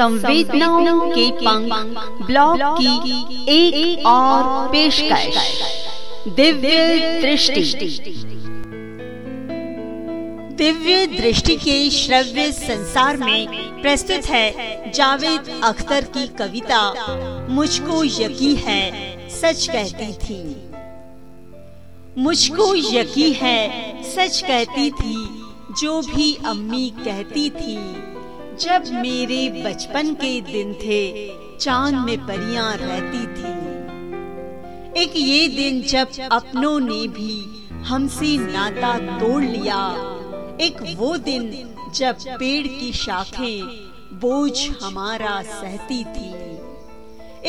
संवेदनाओं के पंख ब्लॉग की एक, एक और पेशकश। दिव्य दृष्टि। दिव्य दृष्टि के श्रव्य संसार में प्रस्तुत है जावेद अख्तर की कविता मुझको यकी है सच कहती थी। मुझको यकी है सच कहती थी जो भी अम्मी कहती थी। जब मेरे बचपन के दिन थे, चाँद में परियाँ रहती थी। एक ये दिन जब अपनों ने भी हमसे नाता तोड़ लिया, एक वो दिन जब पेड़ की शाखें बोझ हमारा सहती थी।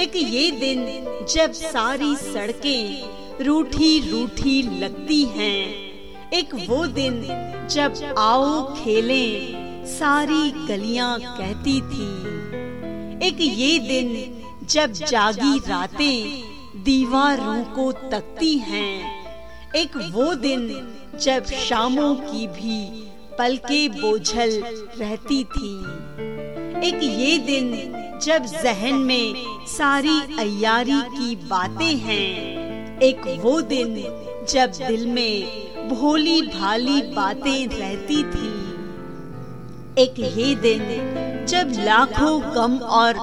एक ये दिन जब सारी सड़कें रूठी रूठी लगती हैं, एक वो दिन जब आओ खेलें सारी गलियाँ कहती थी, एक ये दिन जब जागी रातें दीवारों को तकती हैं, एक वो दिन जब शामों की भी पलके बोझल रहती थी। एक ये दिन जब जहन में सारी अयारी की बातें हैं, एक वो दिन जब दिल में भोली भाली बातें रहती थी। एक ये दिन जब लाखों गम और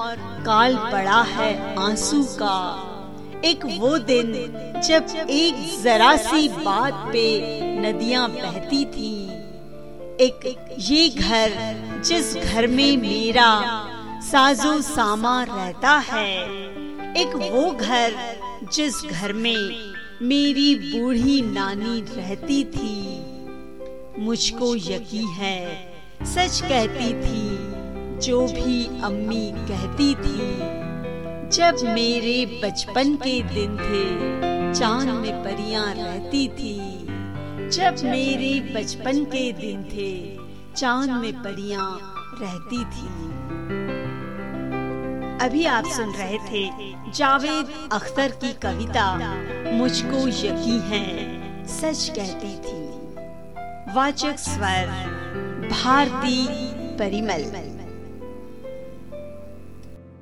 काल पड़ा है आँसू का, एक वो दिन जब एक जरा सी बात पे नदियाँ बहती थी, एक ये घर जिस घर में मेरा साजो सामा रहता है, एक वो घर जिस घर में मेरी बूढ़ी नानी रहती थी। मुझको यकीन है सच कहती थी, जो भी अम्मी कहती थी। जब मेरे बचपन के दिन थे, चाँद में परियाँ रहती थी। जब मेरे बचपन के दिन थे, चाँद में परियाँ रहती थी। अभी आप सुन रहे थे जावेद अख्तर की कविता, मुझको यकीन है, सच कहती थी। वाचक स्वर भारती परिमल।